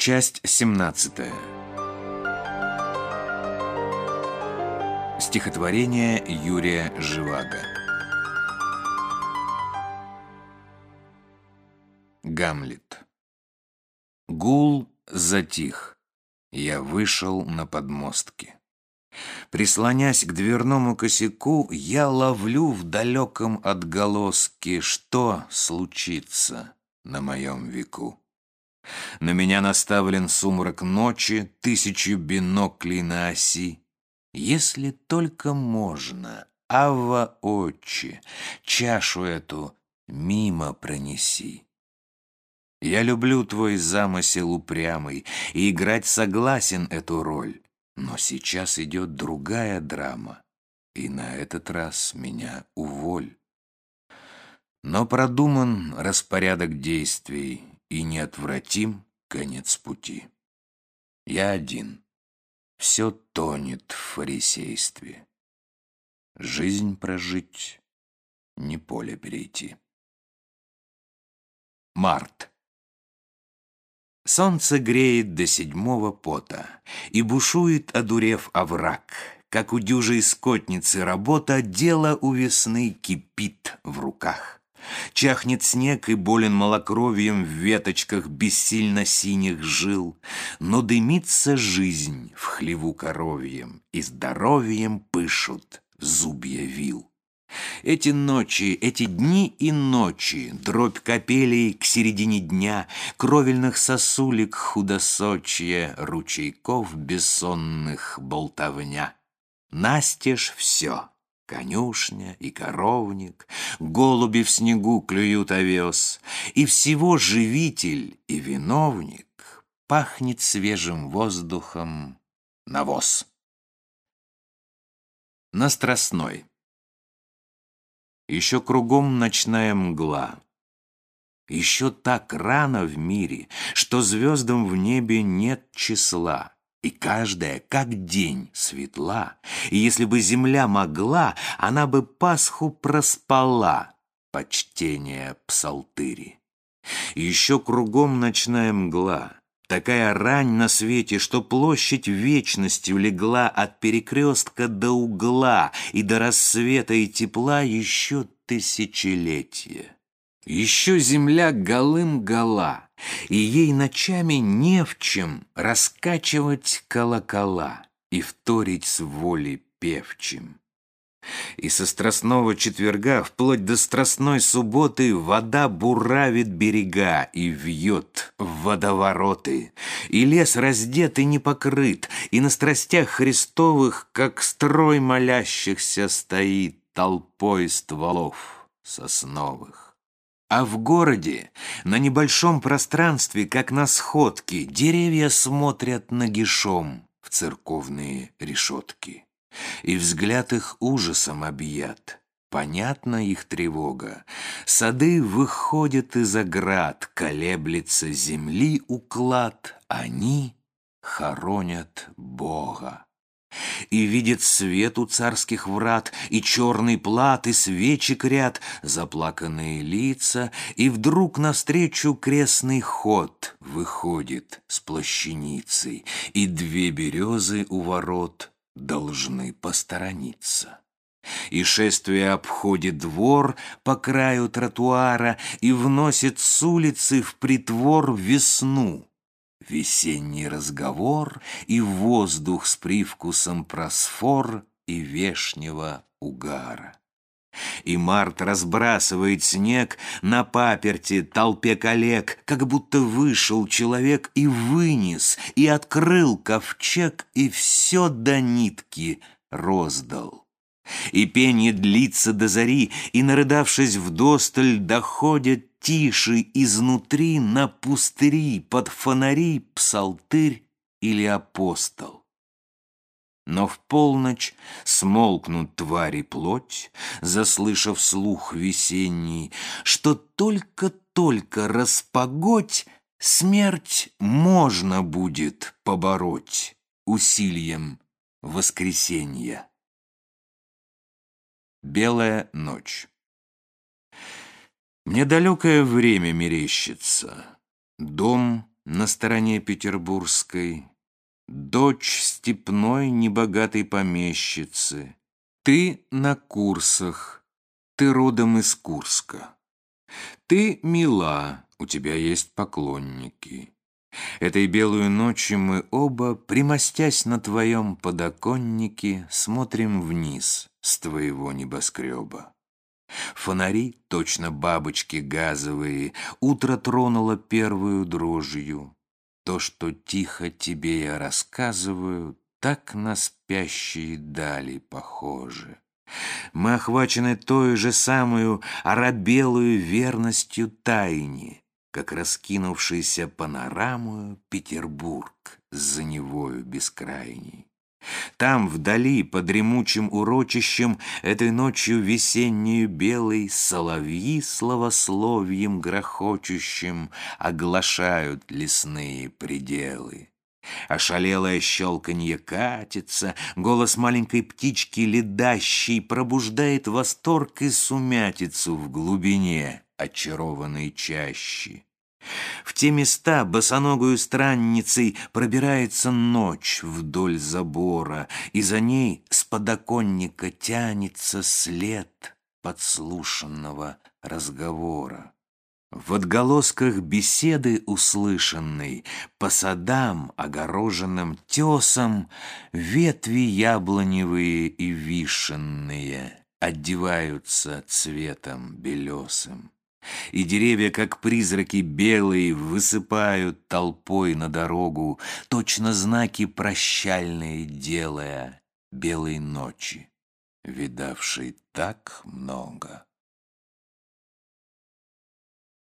Часть 17 Стихотворение Юрия Живаго Гамлет Гул затих. Я вышел на подмостки. Прислонясь к дверному косяку, я ловлю в далеком отголоске, что случится на моем веку. На меня наставлен сумрак ночи, тысячу биноклей на оси. Если только можно, Ава очи, чашу эту мимо пронеси. Я люблю твой замысел упрямый и играть согласен эту роль, но сейчас идет другая драма, и на этот раз меня уволь. Но продуман распорядок действий, и неотвратим конец пути. Я один. Все тонет в фарисействе. Жизнь прожить, не поле перейти. Март. Солнце греет до седьмого пота, И бушует, одурев овраг. Как у дюжей скотницы работа, Дело у весны кипит в руках. Чахнет снег и болен малокровием В веточках бессильно синих жил. Но дымится жизнь в хлеву коровьем, И здоровьем пышут зубья вил. Эти ночи, эти дни и ночи, Дробь капелей к середине дня, Кровельных сосулек худосочье, Ручейков бессонных болтовня. Настежь все, Конюшня и коровник, голуби в снегу клюют овес, И всего живитель и виновник Пахнет свежим воздухом навоз. На Страстной Еще кругом ночная мгла. Еще так рано в мире, Что звездам в небе нет числа. И каждая, как день, светла, И если бы земля могла, Она бы Пасху проспала, Почтение псалтыри. Еще кругом ночная мгла, Такая рань на свете, что площадь вечности влегла От перекрестка до угла, И до рассвета и тепла еще тысячелетия. Еще земля голым гола, и ей ночами не в чем раскачивать колокола и вторить с воли певчим. И со страстного четверга вплоть до страстной субботы вода буравит берега и вьет в водовороты. И лес раздет и не покрыт, и на страстях Христовых, как строй молящихся, стоит толпой стволов сосновых. А в городе, на небольшом пространстве, как на сходке, деревья смотрят нагишом в церковные решетки. И взгляд их ужасом объят. Понятна их тревога. Сады выходят из оград, колеблется земли уклад. Они хоронят Бога и видит свет у царских врат, и черный плат, и свечек ряд, заплаканные лица, и вдруг навстречу крестный ход выходит с плащаницей, и две березы у ворот должны посторониться. И шествие обходит двор по краю тротуара и вносит с улицы в притвор весну, Весенний разговор и воздух с привкусом просфор и вешнего угара. И Март разбрасывает снег на паперти толпе коллег, как будто вышел человек и вынес, и открыл ковчег, и все до нитки роздал. И пение длится до зари, и, нарыдавшись вдосталь, доходят тише изнутри на пустыри под фонари псалтырь или апостол. Но в полночь смолкнут твари плоть, Заслышав слух весенний, Что только-только распогодь Смерть можно будет побороть Усилием воскресенья. Белая ночь мне далекое время мерещится. Дом на стороне петербургской, Дочь степной небогатой помещицы. Ты на курсах, ты родом из Курска. Ты мила, у тебя есть поклонники. Этой белую ночью мы оба, примостясь на твоем подоконнике, смотрим вниз с твоего небоскреба. Фонари, точно бабочки газовые, утро тронуло первую дрожью. То, что тихо тебе я рассказываю, так на спящие дали похоже. Мы охвачены той же самую оробелую верностью тайне, как раскинувшийся панорамую Петербург за невою бескрайней. Там, вдали, под дремучим урочищем, Этой ночью весеннюю белой Соловьи словословием грохочущим Оглашают лесные пределы. Ошалелое щелканье катится, Голос маленькой птички ледащей Пробуждает восторг и сумятицу В глубине очарованной чащи. В те места босоногую странницей пробирается ночь вдоль забора, и за ней с подоконника тянется след подслушанного разговора. В отголосках беседы услышанной По садам, огороженным тесом, Ветви яблоневые и вишенные Одеваются цветом белесым. И деревья, как призраки белые, высыпают толпой на дорогу, точно знаки прощальные делая белой ночи, видавшей так много.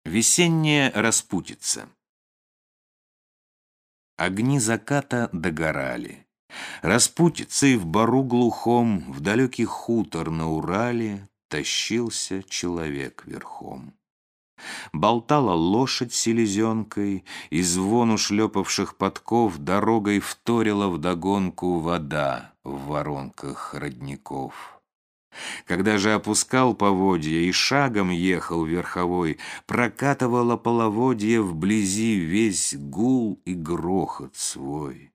Весенняя распутица Огни заката догорали. Распутицей в бару глухом, в далекий хутор на Урале тащился человек верхом. Болтала лошадь селезенкой, и звону шлепавших подков Дорогой вторила вдогонку вода в воронках родников. Когда же опускал поводья и шагом ехал верховой, Прокатывала половодье вблизи весь гул и грохот свой.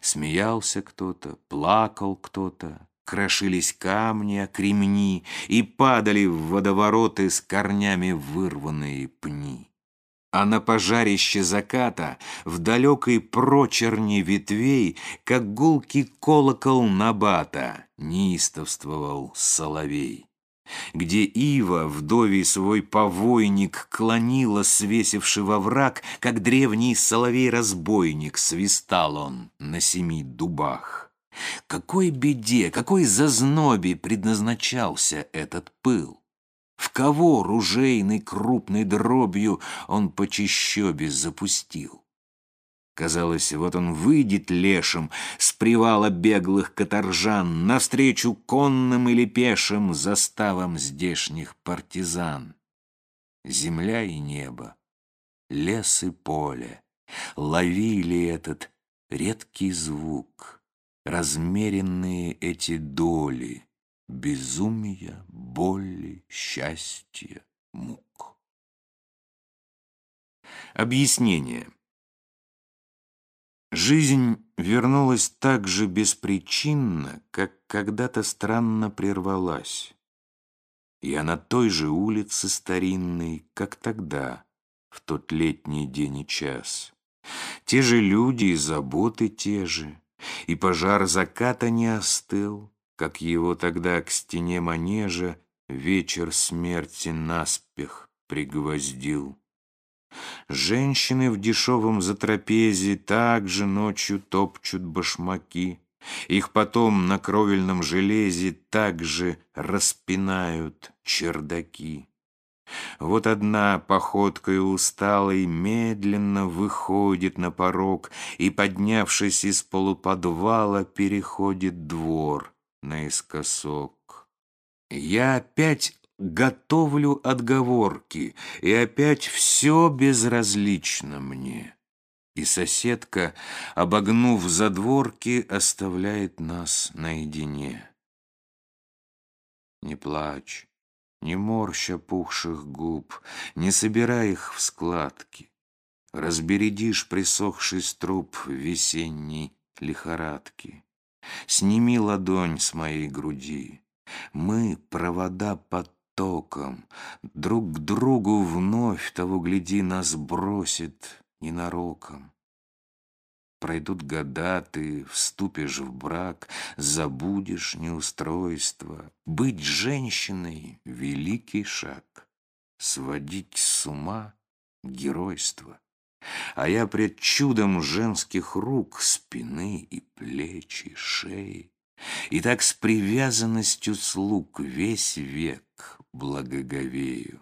Смеялся кто-то, плакал кто-то, Крошились камни, кремни И падали в водовороты с корнями вырванные пни. А на пожарище заката, в далекой прочерне ветвей, Как гулкий колокол набата, неистовствовал соловей. Где ива, вдовий свой повойник, клонила, свесивший во враг, Как древний соловей-разбойник, свистал он на семи дубах. Какой беде, какой зазнобе предназначался этот пыл? В кого ружейной крупной дробью он по чащобе запустил? Казалось, вот он выйдет лешим с привала беглых каторжан навстречу конным или пешим заставам здешних партизан. Земля и небо, лес и поле ловили этот редкий звук — размеренные эти доли безумия, боли, счастья, мук. Объяснение. Жизнь вернулась так же беспричинно, как когда-то странно прервалась. Я на той же улице старинной, как тогда, в тот летний день и час. Те же люди и заботы те же, и пожар заката не остыл, как его тогда к стене манежа вечер смерти наспех пригвоздил. Женщины в дешевом затрапезе также ночью топчут башмаки, их потом на кровельном железе также распинают чердаки. Вот одна походкой усталой медленно выходит на порог и, поднявшись из полуподвала, переходит двор наискосок. Я опять готовлю отговорки, и опять все безразлично мне. И соседка, обогнув задворки, оставляет нас наедине. Не плачь. Не морща пухших губ, не собирай их в складки. Разбередишь присохший струп весенней лихорадки. Сними ладонь с моей груди. Мы — провода под током. Друг к другу вновь, того гляди, нас бросит ненароком. Пройдут года, ты вступишь в брак, забудешь неустройство. Быть женщиной — великий шаг, сводить с ума — геройство. А я пред чудом женских рук, спины и плечи, шеи. И так с привязанностью слуг весь век благоговею.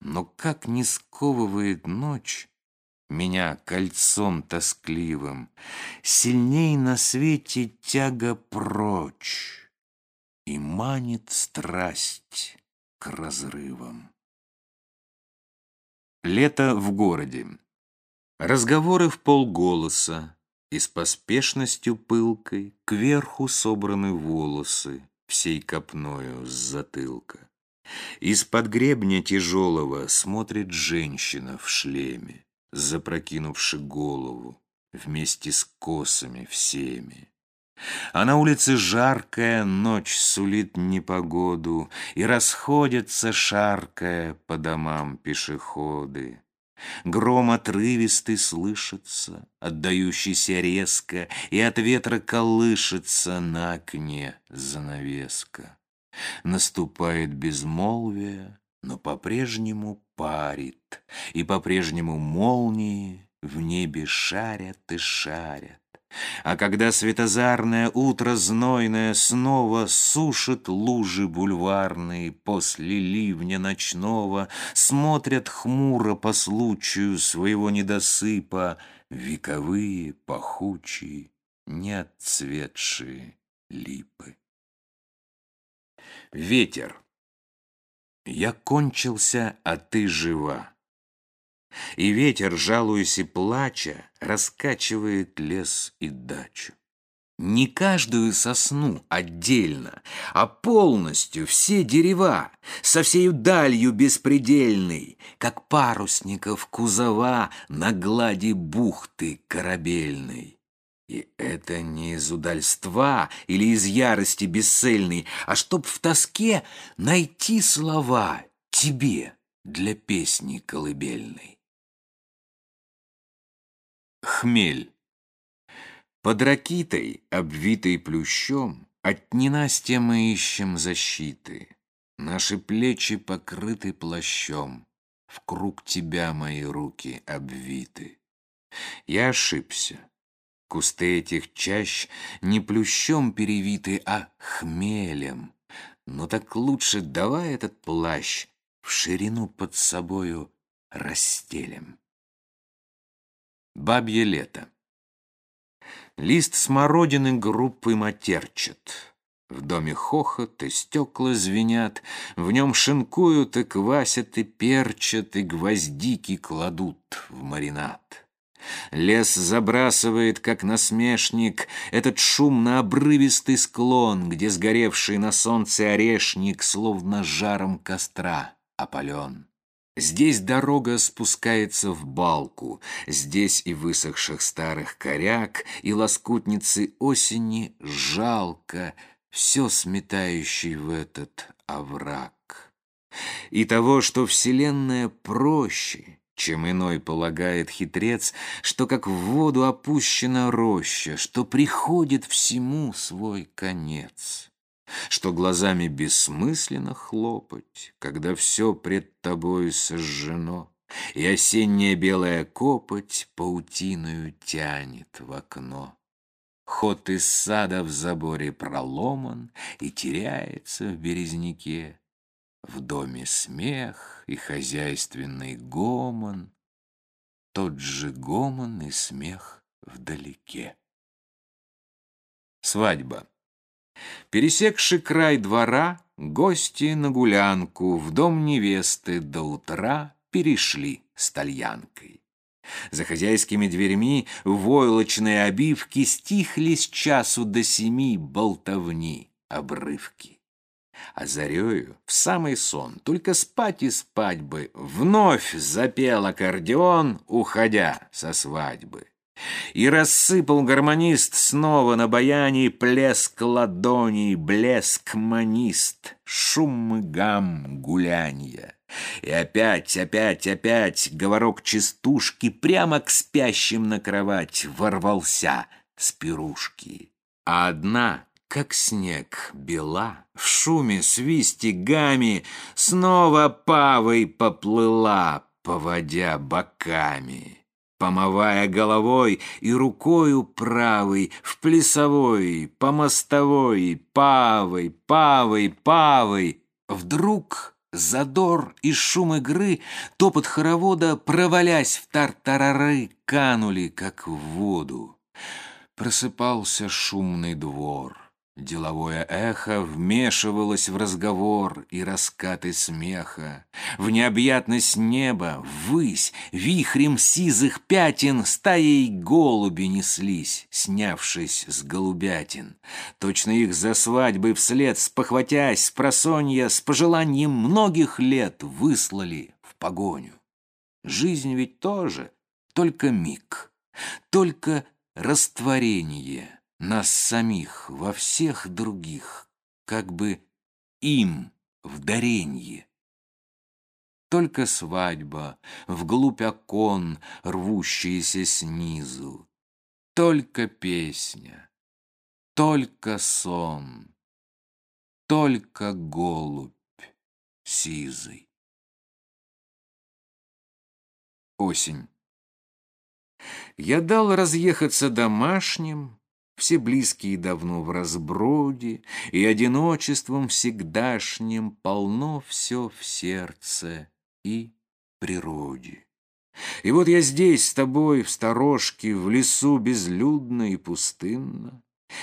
Но как не сковывает ночь меня кольцом тоскливым, Сильней на свете тяга прочь И манит страсть к разрывам. Лето в городе. Разговоры в полголоса, И с поспешностью пылкой Кверху собраны волосы Всей копною с затылка. Из-под гребня тяжелого Смотрит женщина в шлеме запрокинувши голову, вместе с косами всеми. А на улице жаркая ночь сулит непогоду, И расходятся, шаркая, по домам пешеходы. Гром отрывистый слышится, отдающийся резко, И от ветра колышется на окне занавеска. Наступает безмолвие, но по-прежнему парит, и по-прежнему молнии в небе шарят и шарят. А когда светозарное утро знойное снова сушит лужи бульварные после ливня ночного, смотрят хмуро по случаю своего недосыпа вековые пахучие, неотцветшие липы. Ветер я кончился, а ты жива. И ветер, жалуясь и плача, раскачивает лес и дачу. Не каждую сосну отдельно, а полностью все дерева, со всею далью беспредельной, как парусников кузова на глади бухты корабельной. И это не из удальства или из ярости бесцельной, а чтоб в тоске найти слова тебе для песни колыбельной. Хмель. Под ракитой, обвитой плющом, От ненастья мы ищем защиты. Наши плечи покрыты плащом, В круг тебя мои руки обвиты. Я ошибся. Кусты этих чащ не плющом перевиты, а хмелем. Но так лучше давай этот плащ в ширину под собою расстелем. Бабье лето. Лист смородины группы матерчат. В доме хохот и стекла звенят, В нем шинкуют и квасят и перчат, И гвоздики кладут в маринад. Лес забрасывает, как насмешник, этот шумно-обрывистый склон, где сгоревший на солнце орешник, словно жаром костра, опален. Здесь дорога спускается в балку, здесь и высохших старых коряк, и лоскутницы осени жалко, все сметающий в этот овраг. И того, что вселенная проще, чем иной полагает хитрец, что как в воду опущена роща, что приходит всему свой конец, что глазами бессмысленно хлопать, когда все пред тобой сожжено, и осенняя белая копоть паутиною тянет в окно. Ход из сада в заборе проломан и теряется в березняке, в доме смех и хозяйственный гомон, Тот же гомон и смех вдалеке. Свадьба. Пересекши край двора, гости на гулянку В дом невесты до утра перешли с тальянкой. За хозяйскими дверьми войлочные обивки Стихли с часу до семи болтовни, обрывки. А зарею в самый сон, только спать и спать бы, вновь запел аккордеон, уходя со свадьбы. И рассыпал гармонист снова на баяне Плеск ладоней, блеск манист, Шум гам гулянья. И опять, опять, опять Говорок частушки Прямо к спящим на кровать Ворвался с пирушки. А одна, как снег, бела, В шуме, свисте, гами Снова павой поплыла, Поводя боками помывая головой и рукою правой, в плясовой, по мостовой, павой, павой, павой. Вдруг задор и шум игры, топот хоровода, провалясь в тартарары, канули, как в воду. Просыпался шумный двор. Деловое эхо вмешивалось в разговор и раскаты смеха. В необъятность неба, ввысь, вихрем сизых пятен Стаей голуби неслись, снявшись с голубятин. Точно их за свадьбы вслед, спохватясь, с просонья, С пожеланием многих лет выслали в погоню. Жизнь ведь тоже только миг, только растворение — нас самих во всех других, как бы им в даренье. Только свадьба, вглубь окон, рвущиеся снизу, Только песня, только сон, Только голубь сизый. Осень. Я дал разъехаться домашним, все близкие давно в разброде, И одиночеством всегдашним Полно все в сердце и природе. И вот я здесь с тобой в сторожке, В лесу безлюдно и пустынно,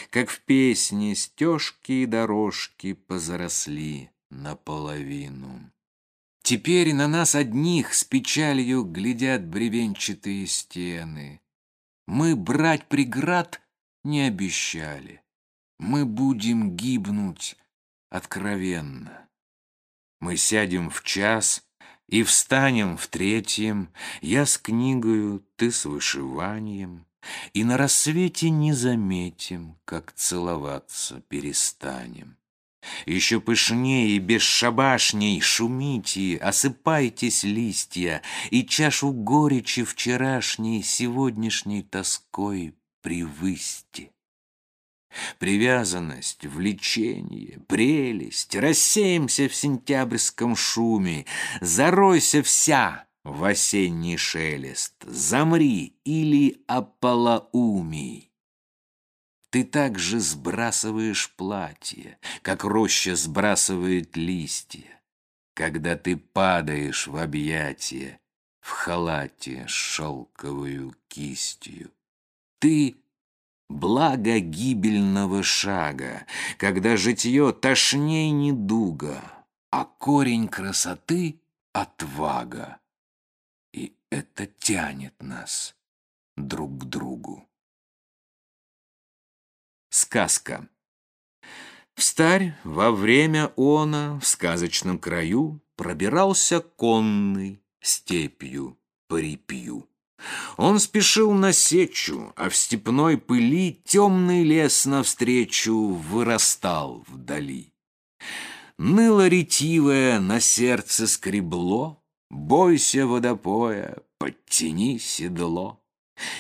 Как в песне стежки и дорожки Позаросли наполовину. Теперь на нас одних с печалью Глядят бревенчатые стены. Мы брать преград не обещали. Мы будем гибнуть откровенно. Мы сядем в час и встанем в третьем, я с книгою, ты с вышиванием, и на рассвете не заметим, как целоваться перестанем. Еще пышнее и бесшабашней шумите, осыпайтесь листья, и чашу горечи вчерашней сегодняшней тоской привысти. Привязанность, влечение, прелесть, рассеемся в сентябрьском шуме, заройся вся в осенний шелест, замри или ополоумий. Ты также сбрасываешь платье, как роща сбрасывает листья, когда ты падаешь в объятия в халате с шелковую кистью. Ты — благо гибельного шага, Когда житье тошней недуга, А корень красоты — отвага. И это тянет нас друг к другу. Сказка Встарь во время она в сказочном краю Пробирался конный степью по репью. Он спешил на сечу, а в степной пыли темный лес навстречу вырастал вдали. Ныло ретивое на сердце скребло, бойся водопоя, подтяни седло.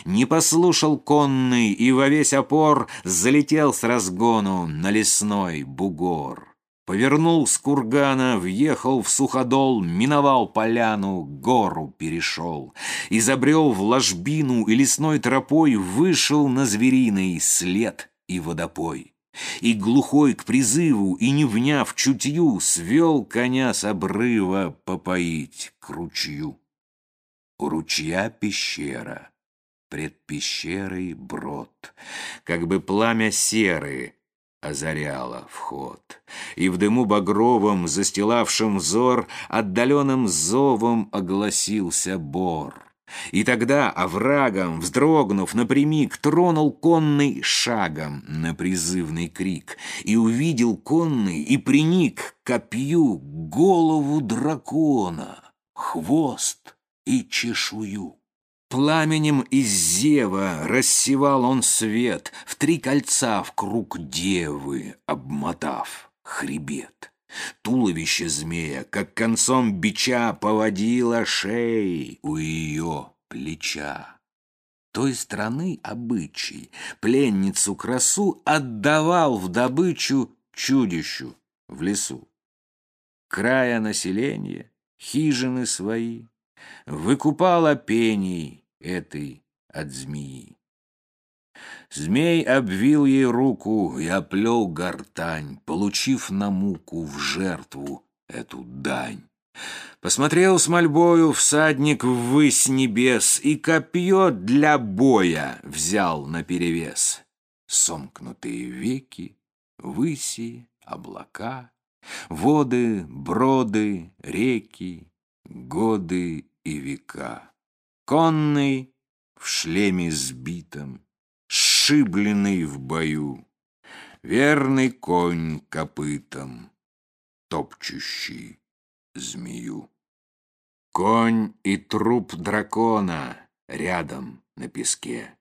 Не послушал конный и во весь опор залетел с разгону на лесной бугор. Повернул с кургана, въехал в суходол, Миновал поляну, гору перешел. Изобрел в ложбину и лесной тропой Вышел на звериный след и водопой. И глухой к призыву, и не вняв чутью, Свел коня с обрыва попоить к ручью. У ручья пещера, пред пещерой брод, Как бы пламя серы, озаряла вход, и в дыму багровом, застилавшем взор, отдаленным зовом огласился бор. И тогда оврагом, вздрогнув напрямик, тронул конный шагом на призывный крик и увидел конный и приник копью голову дракона, хвост и чешую. Пламенем из зева рассевал он свет, В три кольца в круг девы обмотав хребет. Туловище змея, как концом бича, Поводило шеей у ее плеча. Той страны обычай пленницу красу Отдавал в добычу чудищу в лесу. Края населения, хижины свои, Выкупала пений этой от змеи. Змей обвил ей руку и оплел гортань, Получив на муку в жертву эту дань. Посмотрел с мольбою всадник ввысь небес И копье для боя взял наперевес. Сомкнутые веки, выси, облака, Воды, броды, реки, годы и века. Конный в шлеме сбитом, сшибленный в бою, Верный конь копытом, топчущий змею. Конь и труп дракона рядом на песке.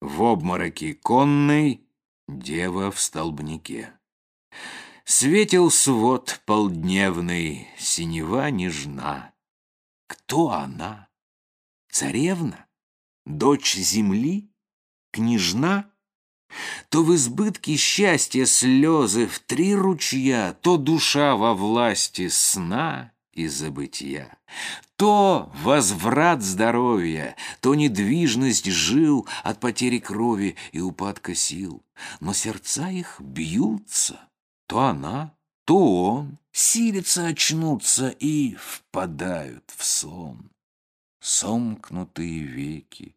В обмороке конный дева в столбнике. Светил свод полдневный, синева нежна. Кто она? Царевна? Дочь земли? Княжна? То в избытке счастья слезы в три ручья, То душа во власти сна и забытия. То возврат здоровья, то недвижность жил От потери крови и упадка сил. Но сердца их бьются, то она, то он силятся очнуться и впадают в сон. Сомкнутые веки,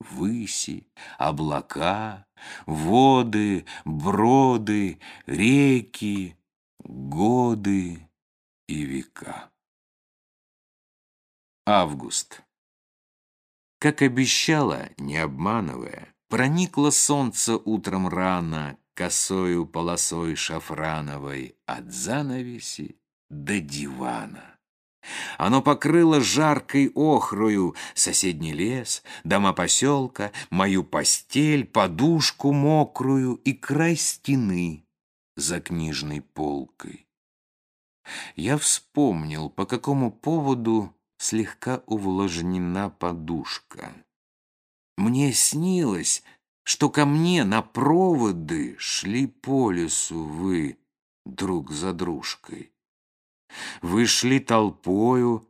выси, облака, воды, броды, реки, годы и века. Август. Как обещала, не обманывая, проникло солнце утром рано косою полосой шафрановой от занавеси до дивана. Оно покрыло жаркой охрою соседний лес, дома поселка, мою постель, подушку мокрую и край стены за книжной полкой. Я вспомнил, по какому поводу слегка увлажнена подушка. Мне снилось, что ко мне на проводы шли по лесу вы друг за дружкой. Вы шли толпою,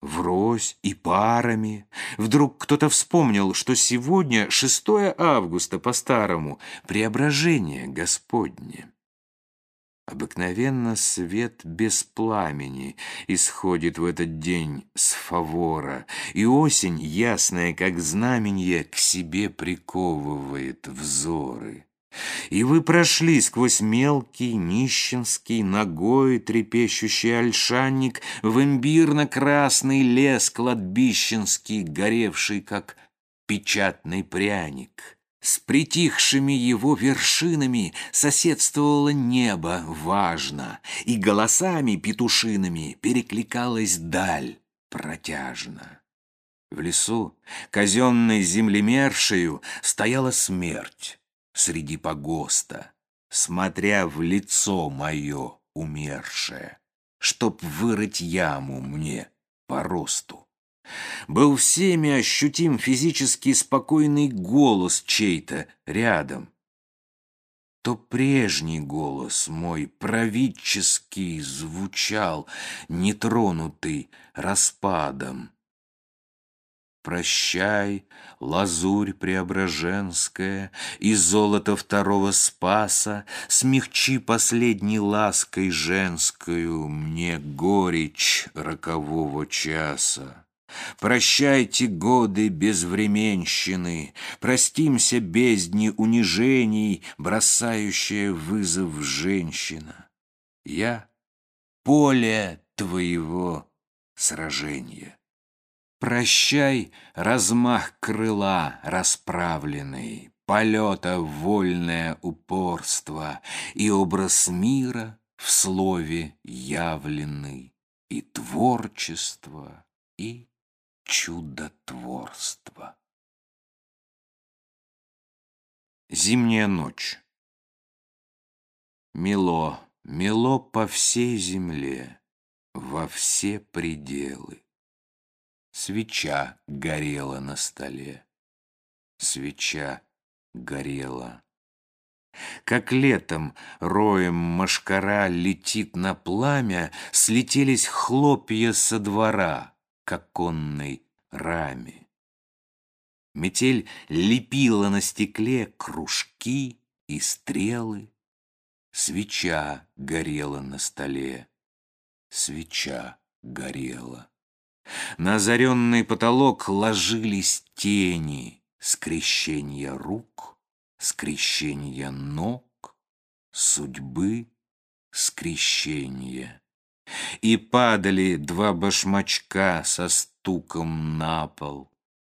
врозь и парами. Вдруг кто-то вспомнил, что сегодня 6 августа по-старому, преображение Господне. Обыкновенно свет без пламени исходит в этот день с фавора, и осень, ясная как знаменье, к себе приковывает взоры. И вы прошли сквозь мелкий, нищенский, ногой трепещущий ольшанник в имбирно-красный лес кладбищенский, горевший, как печатный пряник. С притихшими его вершинами соседствовало небо важно, и голосами петушиными перекликалась даль протяжно. В лесу, казенной землемершею, стояла смерть среди погоста, смотря в лицо мое умершее, чтоб вырыть яму мне по росту. Был всеми ощутим физически спокойный голос чей-то рядом. То прежний голос мой правительский звучал, нетронутый распадом. Прощай, лазурь преображенская, И золото второго спаса, Смягчи последней лаской женскую Мне горечь рокового часа. Прощайте годы безвременщины, Простимся бездни унижений, Бросающая вызов женщина. Я — поле твоего сражения. Прощай размах крыла расправленный, Полета вольное упорство И образ мира в слове явленный, И творчество, и чудотворство. Зимняя ночь. Мело, мело по всей земле, во все пределы. Свеча горела на столе, свеча горела. Как летом роем машкара летит на пламя, Слетелись хлопья со двора к оконной раме. Метель лепила на стекле кружки и стрелы. Свеча горела на столе, свеча горела. На озаренный потолок ложились тени, скрещения рук, скрещения ног, судьбы, скрещения. И падали два башмачка со стуком на пол,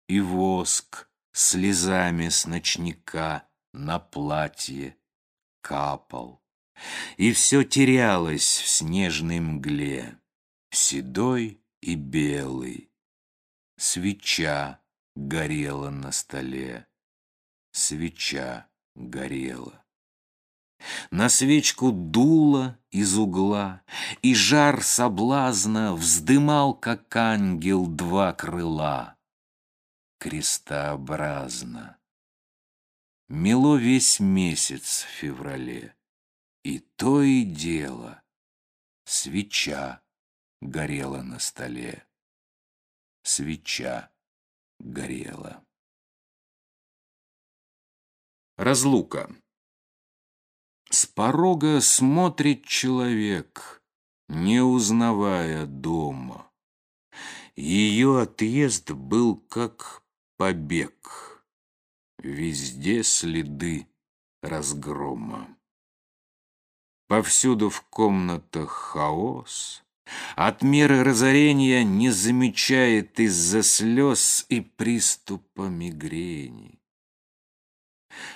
И воск слезами с ночника на платье капал. И все терялось в снежной мгле, Седой и белый. Свеча горела на столе, Свеча горела. На свечку дуло из угла, И жар соблазна Вздымал, как ангел, два крыла. Крестообразно. Мело весь месяц в феврале, И то и дело Свеча горела на столе. Свеча горела. Разлука. С порога смотрит человек, не узнавая дома. Ее отъезд был как побег. Везде следы разгрома. Повсюду в комнатах хаос. От меры разорения не замечает из-за слез и приступа мигрени.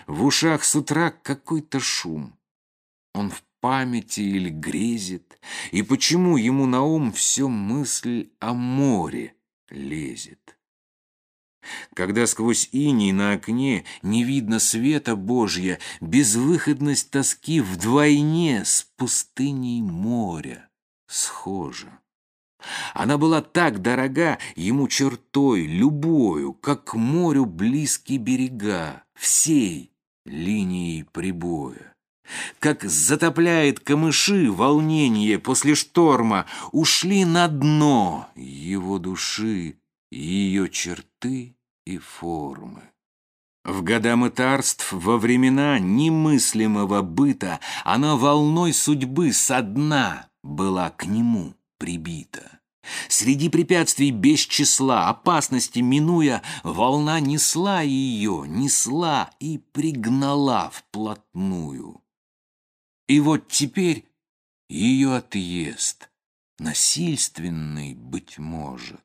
В ушах с утра какой-то шум. Он в памяти или грезит, и почему ему на ум все мысль о море лезет? Когда сквозь иней на окне не видно света Божья, безвыходность тоски вдвойне с пустыней моря схожа. Она была так дорога ему чертой, любою, как к морю близкие берега, всей линией прибоя. Как затопляет камыши волнение после шторма, ушли на дно его души, ее черты и формы. В года мытарств, во времена немыслимого быта, она волной судьбы со дна была к нему прибита. Среди препятствий без числа, опасности минуя, волна несла ее, несла и пригнала вплотную. И вот теперь ее отъезд, насильственный, быть может,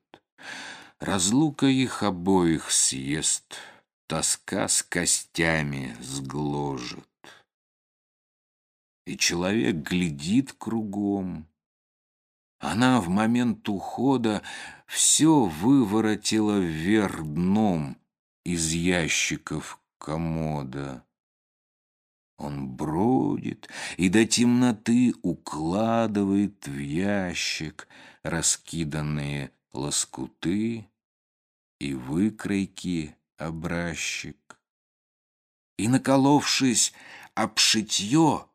разлука их обоих съест, тоска с костями сгложит. И человек глядит кругом, она в момент ухода все выворотила вверх дном из ящиков комода. Он бродит и до темноты укладывает в ящик раскиданные лоскуты и выкройки образчик. И, наколовшись об шитье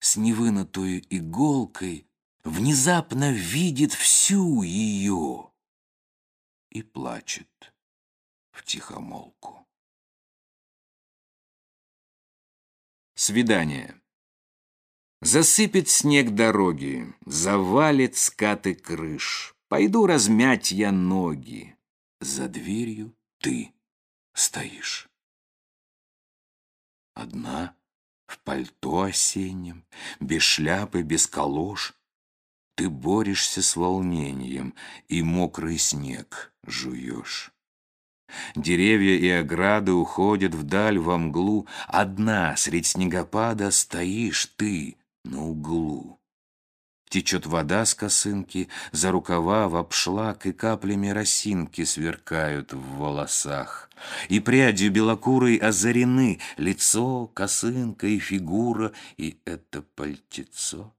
с невынутую иголкой, внезапно видит всю ее и плачет в тихомолку. Свидание. Засыпет снег дороги, завалит скаты крыш. Пойду размять я ноги. За дверью ты стоишь. Одна, в пальто осеннем, без шляпы, без колош, ты борешься с волнением и мокрый снег жуешь. Деревья и ограды уходят вдаль во мглу, Одна средь снегопада стоишь ты на углу. Течет вода с косынки, за рукава в обшлаг И каплями росинки сверкают в волосах. И прядью белокурой озарены Лицо, косынка и фигура, И это пальтецо.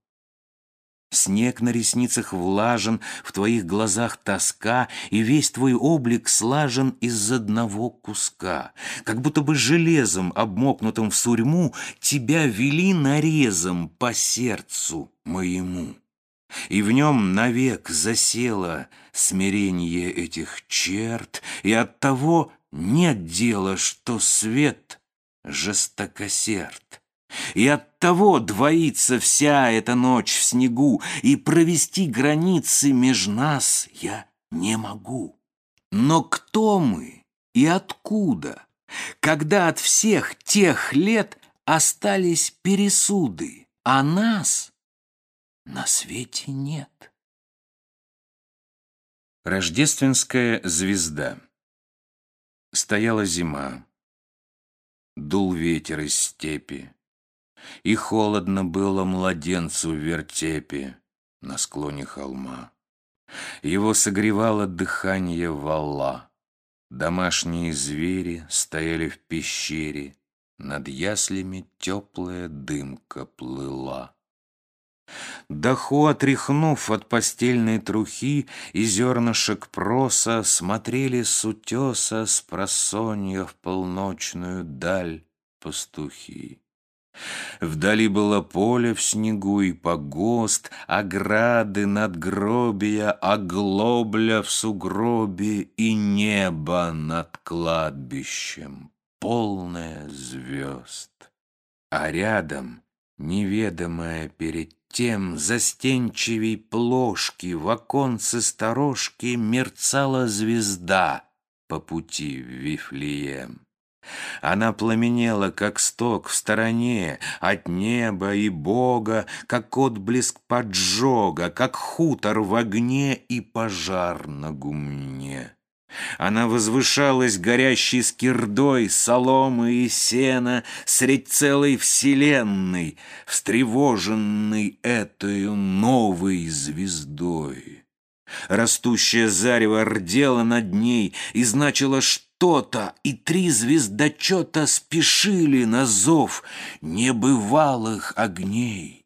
Снег на ресницах влажен, в твоих глазах тоска, И весь твой облик слажен из одного куска. Как будто бы железом, обмокнутым в сурьму, Тебя вели нарезом по сердцу моему. И в нем навек засело смирение этих черт, И от того нет дела, что свет жестокосерд. И от того двоится вся эта ночь в снегу, И провести границы меж нас я не могу. Но кто мы и откуда, когда от всех тех лет Остались пересуды, а нас на свете нет? Рождественская звезда Стояла зима, дул ветер из степи, и холодно было младенцу в вертепе на склоне холма. Его согревало дыхание вала. Домашние звери стояли в пещере, Над яслями теплая дымка плыла. Даху, отряхнув от постельной трухи И зернышек проса, Смотрели с утеса С просонья в полночную даль пастухи. Вдали было поле в снегу и погост, Ограды, надгробия, оглобля в сугробе И небо над кладбищем, полное звезд. А рядом, неведомая перед тем, Застенчивей плошки в оконце сторожки Мерцала звезда по пути в Вифлеем. Она пламенела, как сток в стороне От неба и Бога, Как отблеск поджога, Как хутор в огне И пожар на гумне. Она возвышалась горящей скирдой Соломы и сена Средь целой вселенной, Встревоженной этою новой звездой. Растущее зарево рдело над ней И значило, что что-то, и три звездочета спешили на зов небывалых огней.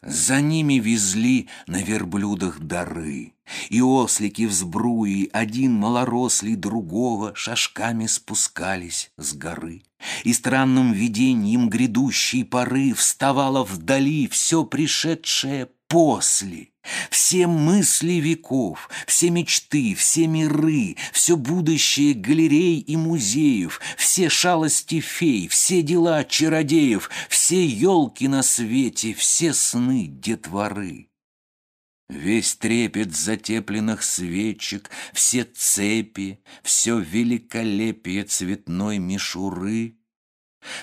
За ними везли на верблюдах дары, И ослики в сбруи, один малорослый другого, Шажками спускались с горы. И странным видением грядущей поры Вставало вдали все пришедшее после. Все мысли веков, все мечты, все миры, все будущее галерей и музеев, все шалости фей, все дела чародеев, все елки на свете, все сны детворы. Весь трепет затепленных свечек, все цепи, все великолепие цветной мишуры,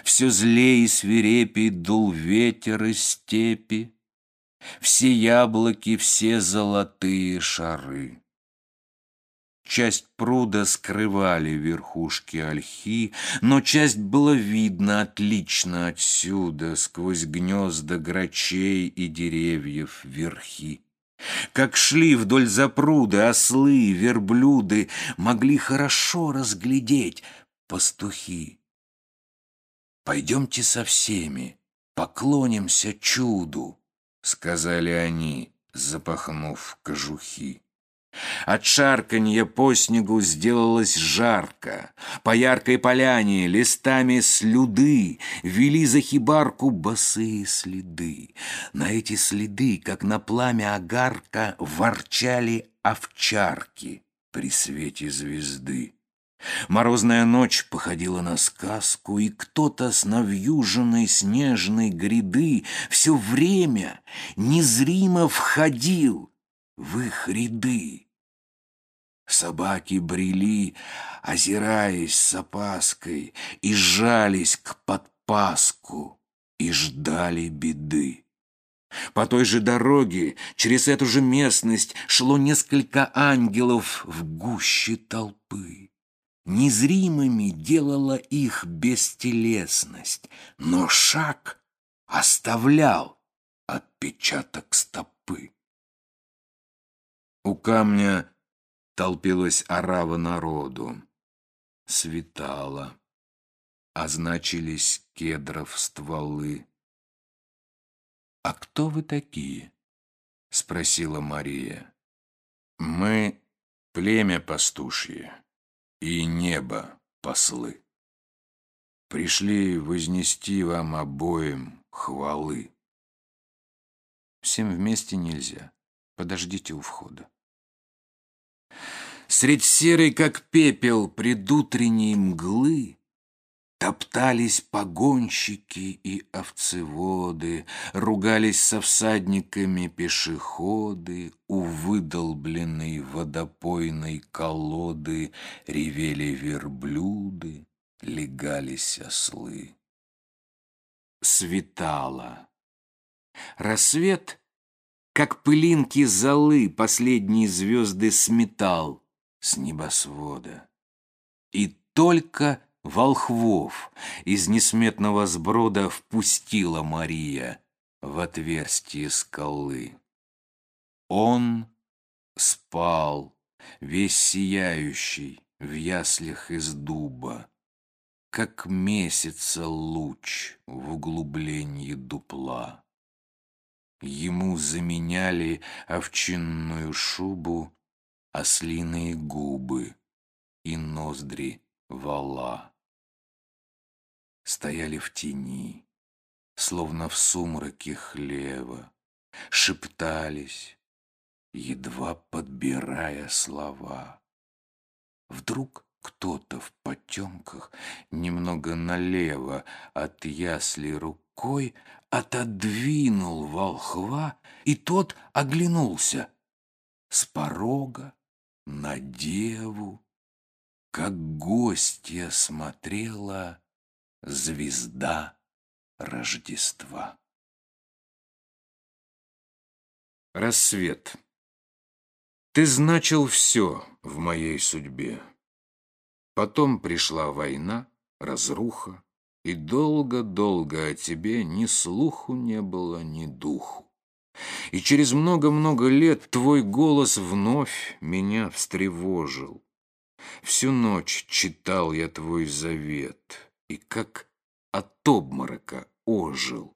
все злее и свирепей дул ветер из степи, все яблоки, все золотые шары. Часть пруда скрывали верхушки ольхи, но часть было видно отлично отсюда, сквозь гнезда грачей и деревьев верхи. Как шли вдоль запруда ослы, верблюды, могли хорошо разглядеть пастухи. Пойдемте со всеми, поклонимся чуду сказали они, запахнув кожухи. От шарканья по снегу сделалось жарко. По яркой поляне листами слюды Вели за хибарку босые следы. На эти следы, как на пламя огарка, Ворчали овчарки при свете звезды. Морозная ночь походила на сказку, и кто-то с навьюженной снежной гряды все время незримо входил в их ряды. Собаки брели, озираясь с опаской, и сжались к подпаску, и ждали беды. По той же дороге, через эту же местность, шло несколько ангелов в гуще толпы. Незримыми делала их бестелесность, но шаг оставлял отпечаток стопы. У камня толпилась орава народу. Светало. Означились кедров стволы. «А кто вы такие?» — спросила Мария. «Мы племя пастушье и небо послы. Пришли вознести вам обоим хвалы». «Всем вместе нельзя. Подождите у входа». Средь серой, как пепел, предутренней мглы Топтались погонщики и овцеводы, Ругались со всадниками пешеходы, У выдолбленной водопойной колоды Ревели верблюды, легались ослы. Светало. Рассвет, как пылинки золы, Последние звезды сметал с небосвода. И только волхвов из несметного сброда впустила Мария в отверстие скалы. Он спал, весь сияющий, в яслях из дуба, как месяца луч в углублении дупла. Ему заменяли овчинную шубу ослиные губы и ноздри вала. Стояли в тени, словно в сумраке хлева, шептались, едва подбирая слова. Вдруг кто-то в потемках немного налево от ясли рукой отодвинул волхва, и тот оглянулся. С порога на деву, как гостья смотрела звезда Рождества. Рассвет. Ты значил все в моей судьбе. Потом пришла война, разруха, и долго-долго о тебе ни слуху не было, ни духу. И через много-много лет твой голос вновь меня встревожил. Всю ночь читал я твой завет, и как от обморока ожил.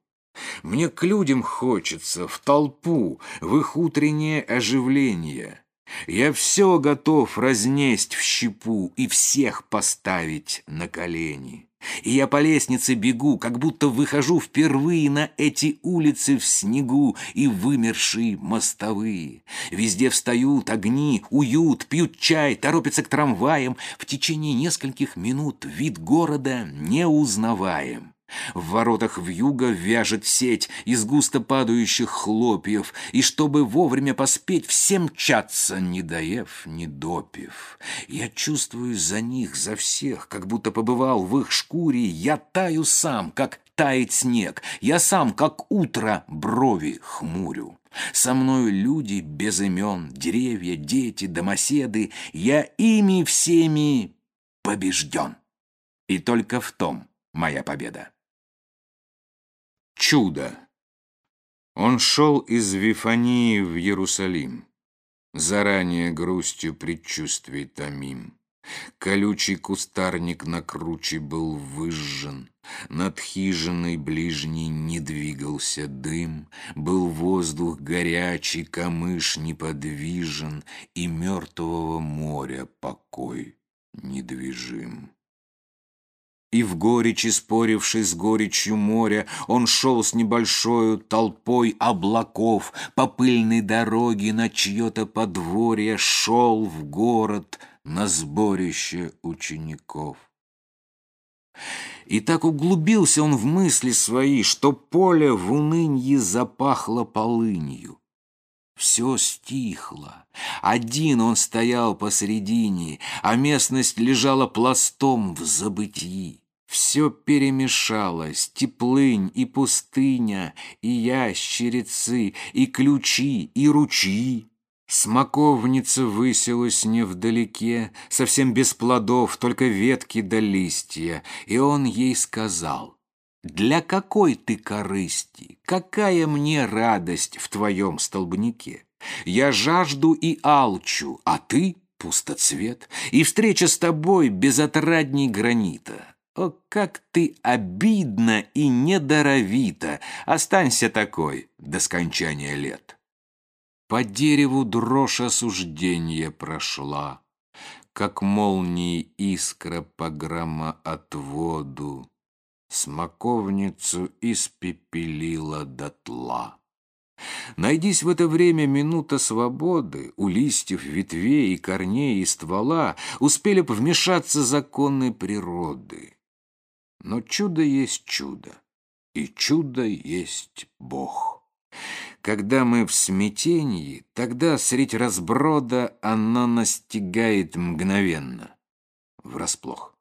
Мне к людям хочется, в толпу, в их утреннее оживление. Я все готов разнесть в щепу и всех поставить на колени. И я по лестнице бегу, как будто выхожу впервые на эти улицы в снегу и вымершие мостовые. Везде встают огни, уют, пьют чай, торопятся к трамваям. В течение нескольких минут вид города не узнаваем. В воротах вьюга вяжет сеть из густо падающих хлопьев, и чтобы вовремя поспеть, всем мчаться, не доев, не допив. Я чувствую за них, за всех, как будто побывал в их шкуре, я таю сам, как тает снег, я сам, как утро, брови хмурю. Со мною люди без имен, деревья, дети, домоседы, я ими всеми побежден. И только в том моя победа чудо. Он шел из Вифании в Иерусалим, заранее грустью предчувствий томим. Колючий кустарник на круче был выжжен, Над хижиной ближней не двигался дым, Был воздух горячий, камыш неподвижен, И мертвого моря покой недвижим. И в горечи, споривший с горечью моря, Он шел с небольшою толпой облаков По пыльной дороге на чье-то подворье Шел в город на сборище учеников. И так углубился он в мысли свои, Что поле в унынье запахло полынью. Все стихло. Один он стоял посредине, а местность лежала пластом в забытии. Все перемешалось, теплынь и пустыня, и ящерицы, и ключи, и ручьи. Смоковница высилась невдалеке, совсем без плодов, только ветки да листья, и он ей сказал, «Для какой ты корысти, какая мне радость в твоем столбнике? Я жажду и алчу, а ты — пустоцвет, и встреча с тобой безотрадней гранита. О, как ты обидно и недоровито! Останься такой до скончания лет!» По дереву дрожь осуждения прошла, Как молнии искра по громоотводу, Смоковницу испепелила дотла. Найдись в это время минута свободы, У листьев, ветвей, корней и ствола Успели бы вмешаться законы природы. Но чудо есть чудо, и чудо есть Бог. Когда мы в смятении, тогда средь разброда оно настигает мгновенно, врасплох.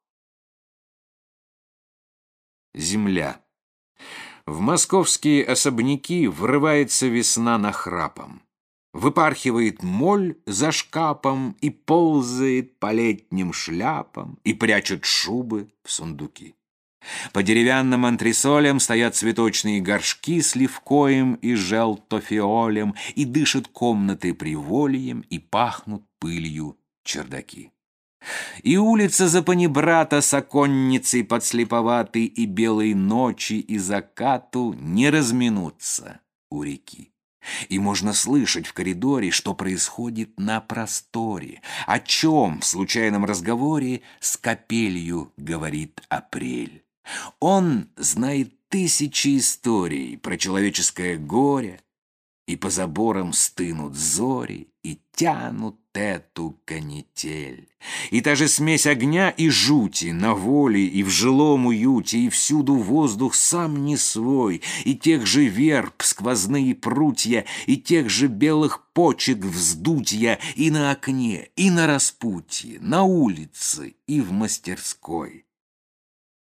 Земля. В московские особняки врывается весна нахрапом. Выпархивает моль за шкапом и ползает по летним шляпам и прячет шубы в сундуки. По деревянным антресолям стоят цветочные горшки с левкоем и желтофиолем, и дышат комнаты привольем, и пахнут пылью чердаки. И улица за панибрата с оконницей подслеповатой и белой ночи и закату не разминутся у реки. И можно слышать в коридоре, что происходит на просторе, о чем в случайном разговоре с капелью говорит апрель. Он знает тысячи историй про человеческое горе, и по заборам стынут зори и тянут эту канитель. И та же смесь огня и жути на воле и в жилом уюте, и всюду воздух сам не свой, и тех же верб сквозные прутья, и тех же белых почек вздутья и на окне, и на распутье, на улице и в мастерской.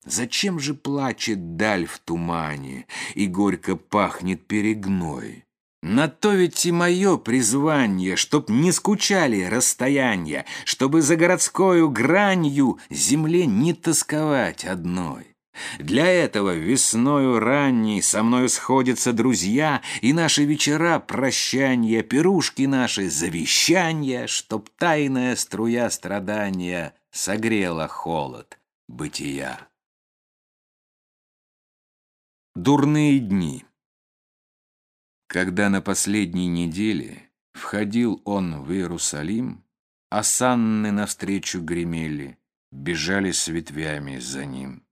Зачем же плачет даль в тумане и горько пахнет перегной? На то ведь и мое призвание, чтоб не скучали расстояния, чтобы за городскою гранью земле не тосковать одной. Для этого весною ранней со мною сходятся друзья, и наши вечера прощания, пирушки наши завещания, чтоб тайная струя страдания согрела холод бытия. Дурные дни. Когда на последней неделе входил он в Иерусалим, а санны навстречу гремели, бежали с ветвями за ним.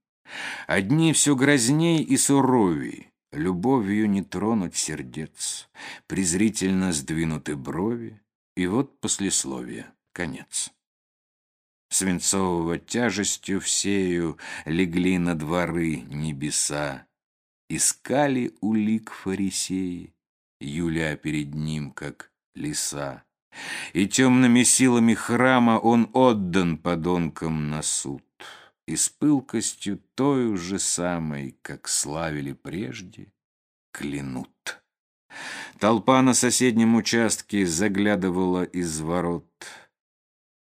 Одни все грозней и суровей, любовью не тронуть сердец, презрительно сдвинуты брови, и вот послесловие, конец. Свинцового тяжестью всею легли на дворы небеса, Искали улик фарисеи, Юля перед ним, как лиса. И темными силами храма он отдан подонкам на суд. И с пылкостью той же самой, как славили прежде, клянут. Толпа на соседнем участке заглядывала из ворот.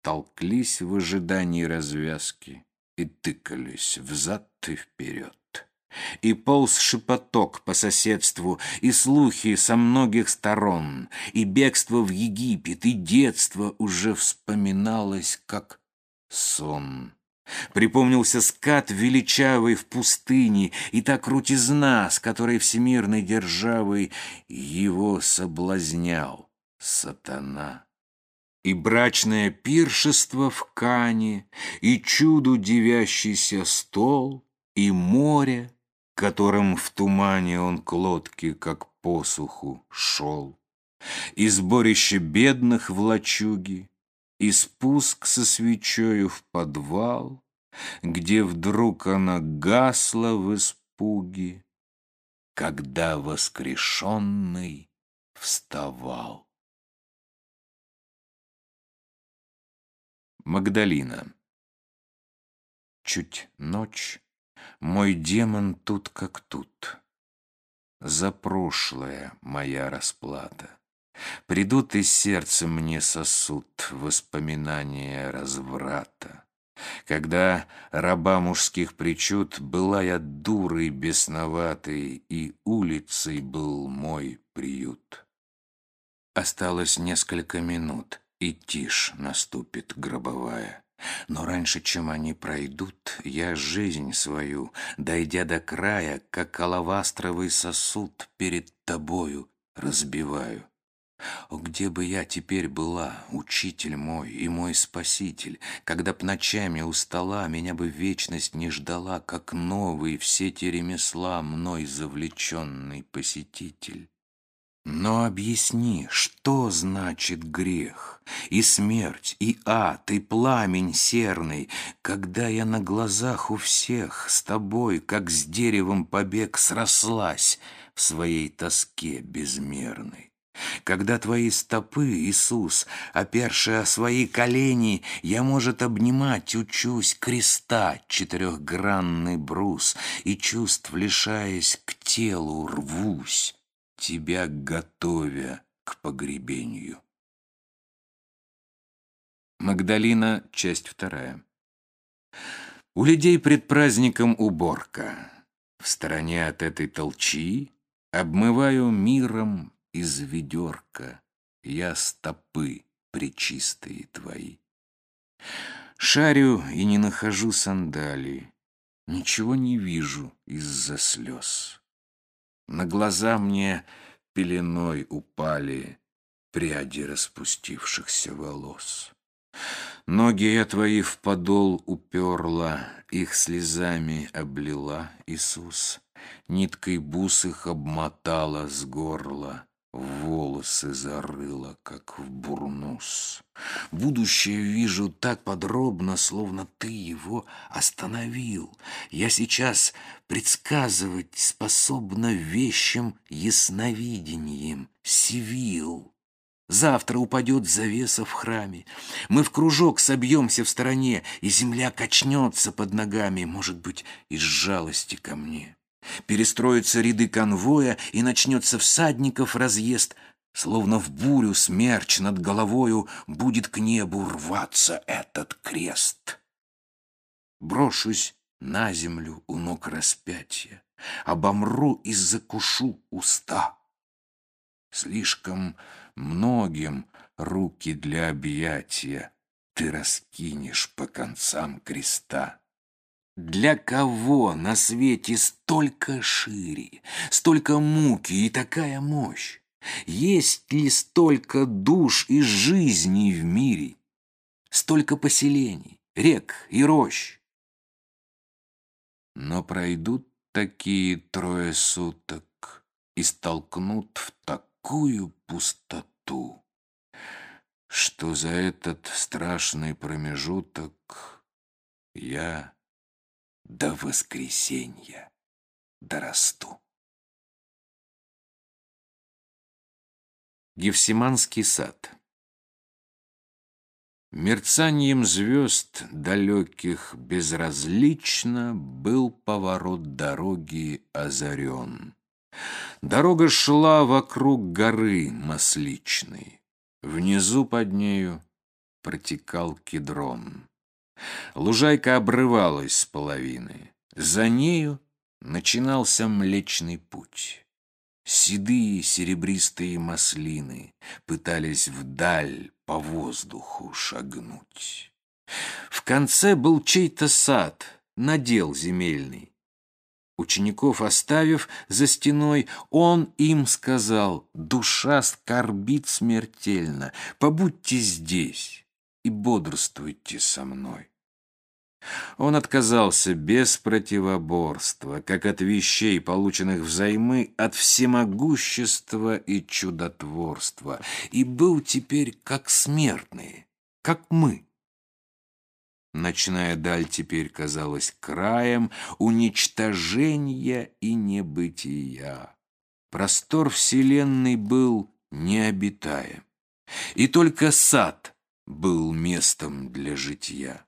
Толклись в ожидании развязки и тыкались взад и вперед. И полз шепоток по соседству, и слухи со многих сторон, и бегство в Египет, и детство уже вспоминалось, как сон. Припомнился скат величавый в пустыне, и та крутизна, с которой всемирной державой его соблазнял сатана. И брачное пиршество в Кане, и чуду девящийся стол, и море, которым в тумане он к лодке, как посуху, шел, и сборище бедных в лачуге, и спуск со свечою в подвал, где вдруг она гасла в испуге, когда воскрешенный вставал. Магдалина. Чуть ночь, Мой демон тут как тут. За прошлое моя расплата. Придут из сердца мне сосуд воспоминания разврата. Когда раба мужских причуд была я дурой бесноватой, и улицей был мой приют. Осталось несколько минут, и тишь наступит гробовая. Но раньше, чем они пройдут, я жизнь свою, дойдя до края, как алавастровый сосуд перед тобою разбиваю. О, где бы я теперь была, учитель мой и мой спаситель, когда б ночами у стола меня бы вечность не ждала, как новый все те ремесла мной завлеченный посетитель. Но объясни, что значит грех, и смерть, и ад, и пламень серный, когда я на глазах у всех с тобой, как с деревом побег, срослась в своей тоске безмерной. Когда твои стопы, Иисус, оперши о свои колени, Я, может, обнимать учусь креста четырехгранный брус, И чувств, лишаясь, к телу рвусь тебя готовя к погребению. Магдалина, часть вторая. У людей пред праздником уборка. В стороне от этой толчи Обмываю миром из ведерка Я стопы причистые твои. Шарю и не нахожу сандалии, Ничего не вижу из-за слез. На глаза мне пеленой упали пряди распустившихся волос. Ноги я твои в подол уперла, их слезами облила, Иисус. Ниткой бус их обмотала с горла, волосы зарыла, как в бурнус. Будущее вижу так подробно, словно ты его остановил. Я сейчас предсказывать способна вещим ясновидением, сивил. Завтра упадет завеса в храме. Мы в кружок собьемся в стороне, и земля качнется под ногами, может быть, из жалости ко мне. Перестроятся ряды конвоя, и начнется всадников разъезд, Словно в бурю смерч над головою Будет к небу рваться этот крест. Брошусь на землю у ног распятия, Обомру и закушу уста. Слишком многим руки для объятия Ты раскинешь по концам креста. Для кого на свете столько шире, столько муки и такая мощь? Есть ли столько душ и жизней в мире? Столько поселений, рек и рощ? Но пройдут такие трое суток и столкнут в такую пустоту, что за этот страшный промежуток я до воскресенья дорасту. Гефсиманский сад Мерцанием звезд далеких безразлично Был поворот дороги озарен. Дорога шла вокруг горы масличной. Внизу под нею протекал кедрон. Лужайка обрывалась с половины. За нею начинался Млечный Путь. Седые серебристые маслины пытались вдаль по воздуху шагнуть. В конце был чей-то сад, надел земельный. Учеников оставив за стеной, он им сказал, «Душа скорбит смертельно, побудьте здесь и бодрствуйте со мной». Он отказался без противоборства, как от вещей, полученных взаймы, от всемогущества и чудотворства, и был теперь как смертный, как мы. Ночная даль теперь казалась краем уничтожения и небытия. Простор вселенной был необитаем, и только сад был местом для житья.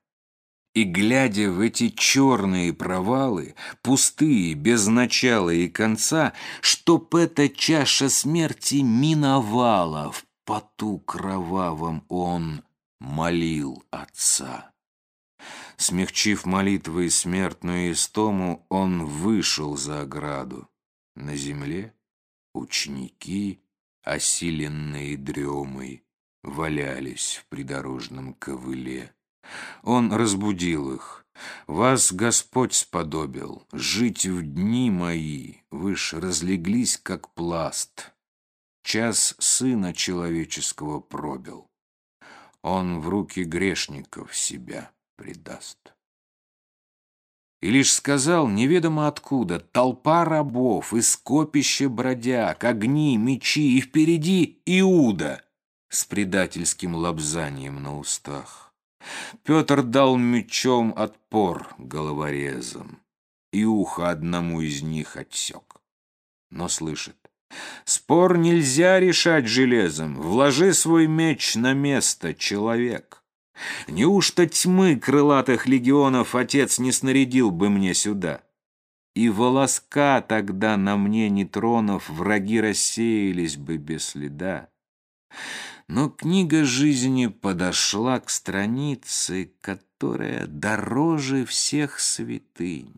И, глядя в эти черные провалы, пустые, без начала и конца, Чтоб эта чаша смерти миновала, В поту кровавом он молил отца. Смягчив молитвой смертную истому, он вышел за ограду. На земле ученики, осиленные дремой, валялись в придорожном ковыле. Он разбудил их. «Вас Господь сподобил жить в дни мои, вы ж разлеглись, как пласт. Час Сына Человеческого пробил. Он в руки грешников себя предаст». И лишь сказал, неведомо откуда, толпа рабов, из скопища бродяг, огни, мечи, и впереди Иуда с предательским лобзанием на устах. Петр дал мечом отпор головорезам, и ухо одному из них отсек. Но слышит, спор нельзя решать железом, вложи свой меч на место, человек. Неужто тьмы крылатых легионов отец не снарядил бы мне сюда? И волоска тогда на мне не тронув, враги рассеялись бы без следа. Но книга жизни подошла к странице, которая дороже всех святынь.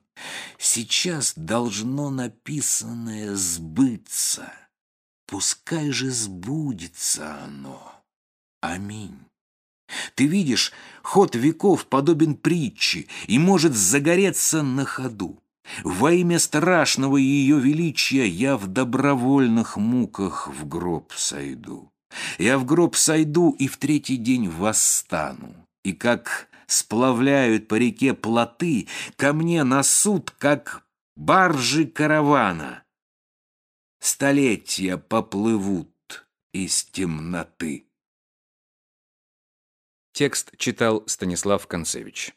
Сейчас должно написанное сбыться. Пускай же сбудется оно. Аминь. Ты видишь, ход веков подобен притче и может загореться на ходу. Во имя страшного ее величия я в добровольных муках в гроб сойду. Я в гроб сойду и в третий день восстану. И как сплавляют по реке плоты, ко мне на суд, как баржи каравана. Столетия поплывут из темноты. Текст читал Станислав Концевич.